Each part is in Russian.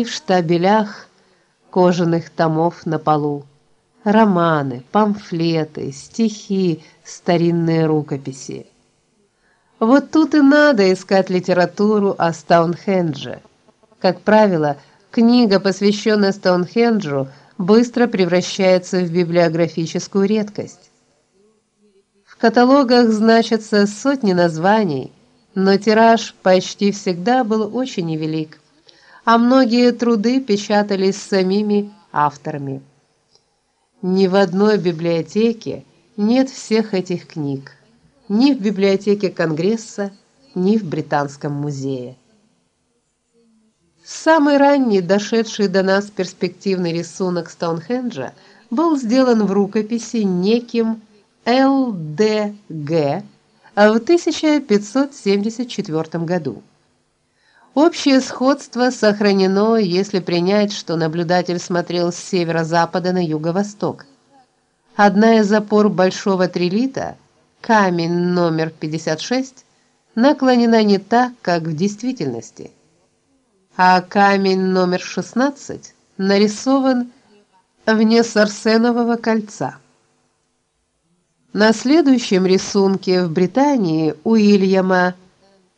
и в штабелях кожаных томов на полу. Романы, памфлеты, стихи, старинные рукописи. Вот тут и надо искать литературу о Стоунхендже. Как правило, книга, посвященная Стоунхенджу, быстро превращается в библиографическую редкость. В каталогах значатся сотни названий, но тираж почти всегда был очень невелик, а многие труды печатались самими авторами. Ни в одной библиотеке нет всех этих книг, ни в библиотеке Конгресса, ни в Британском музее. Самый ранний дошедший до нас перспективный рисунок Стоунхенджа был сделан в рукописи неким Л.Д.Г. в 1574 году. Общее сходство сохранено, если принять, что наблюдатель смотрел с северо-запада на юго-восток. Одна из опор большого трилита, камень номер 56, наклонена не так, как в действительности а камень номер 16 нарисован вне сарсенового кольца. На следующем рисунке в Британии Уильяма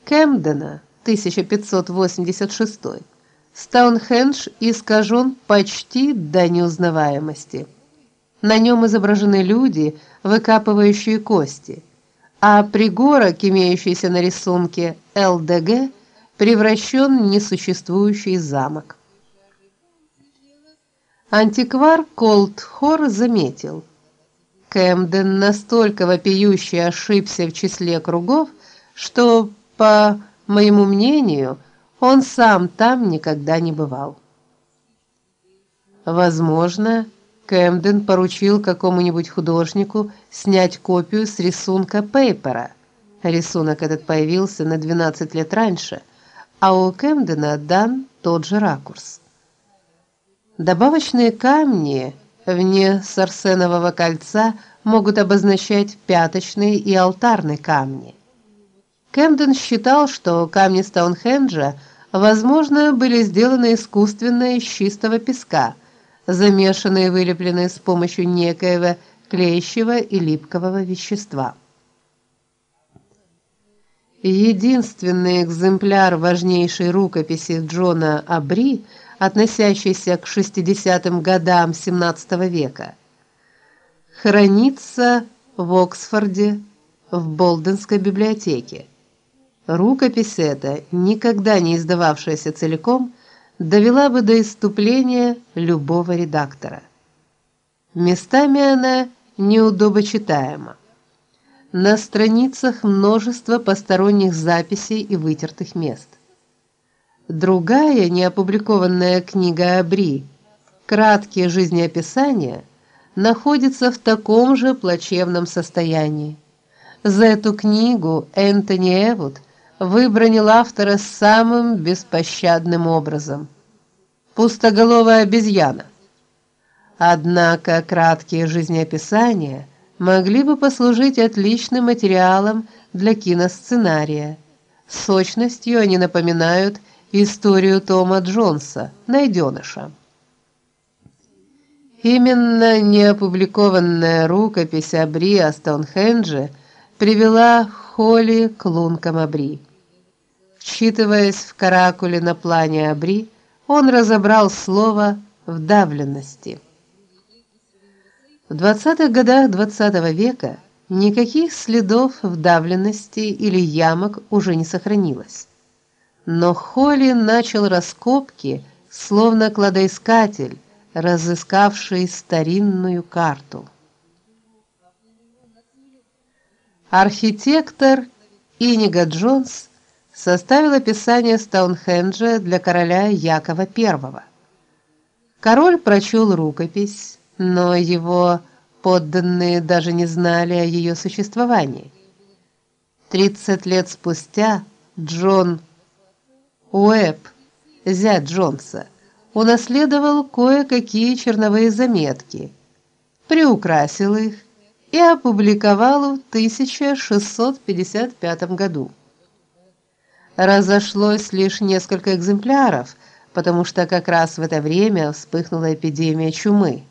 Кэмдена 1586 Стоунхендж искажен почти до неузнаваемости. На нем изображены люди, выкапывающие кости, а пригорок, имеющийся на рисунке ЛДГ, превращен в несуществующий замок. Антиквар Колдхор заметил: Кэмден настолько вопиюще ошибся в числе кругов, что, по моему мнению, он сам там никогда не бывал. Возможно, Кэмден поручил какому-нибудь художнику снять копию с рисунка Пейпера. Рисунок этот появился на 12 лет раньше а у Кэмдена дан тот же ракурс. Добавочные камни вне сарсенового кольца могут обозначать пяточные и алтарные камни. Кэмден считал, что камни Стоунхенджа, возможно, были сделаны искусственно из чистого песка, замешанные и вылепленные с помощью некоего клеящего и липкого вещества. Единственный экземпляр важнейшей рукописи Джона Абри, относящийся к 60-м годам XVII века, хранится в Оксфорде в Болденской библиотеке. Рукопись эта, никогда не издававшаяся целиком, довела бы до исступления любого редактора. Местами она неудобочитаема. На страницах множество посторонних записей и вытертых мест. Другая неопубликованная книга Абри, краткие жизнеописания, находится в таком же плачевном состоянии. За эту книгу Энтони Эвуд выбронил автора самым беспощадным образом. Пустоголовая обезьяна. Однако краткие жизнеописания могли бы послужить отличным материалом для киносценария. Сочностью они напоминают историю Тома Джонса, найденыша. Именно неопубликованная рукопись Абри о Стоунхендже привела Холли к лункам Абри. Вчитываясь в каракули на плане Абри, он разобрал слово вдавленности. В 20-х годах XX -го века никаких следов вдавленности или ямок уже не сохранилось. Но Холли начал раскопки, словно кладоискатель, разыскавший старинную карту. Архитектор Инига Джонс составил описание Стоунхенджа для короля Якова I. Король прочел рукопись но его подданные даже не знали о ее существовании. Тридцать лет спустя Джон Уэбб, зять Джонса, унаследовал кое-какие черновые заметки, приукрасил их и опубликовал в 1655 году. Разошлось лишь несколько экземпляров, потому что как раз в это время вспыхнула эпидемия чумы.